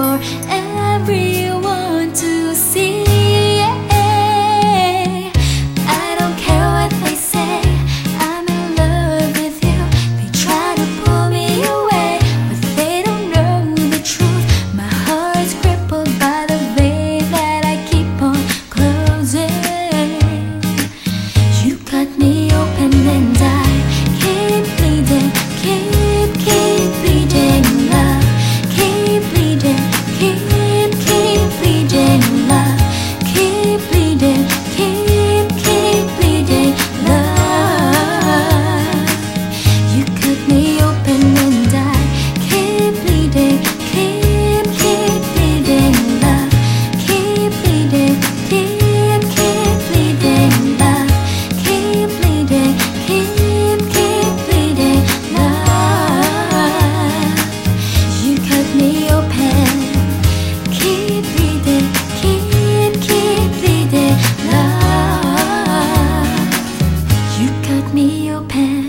for your pen.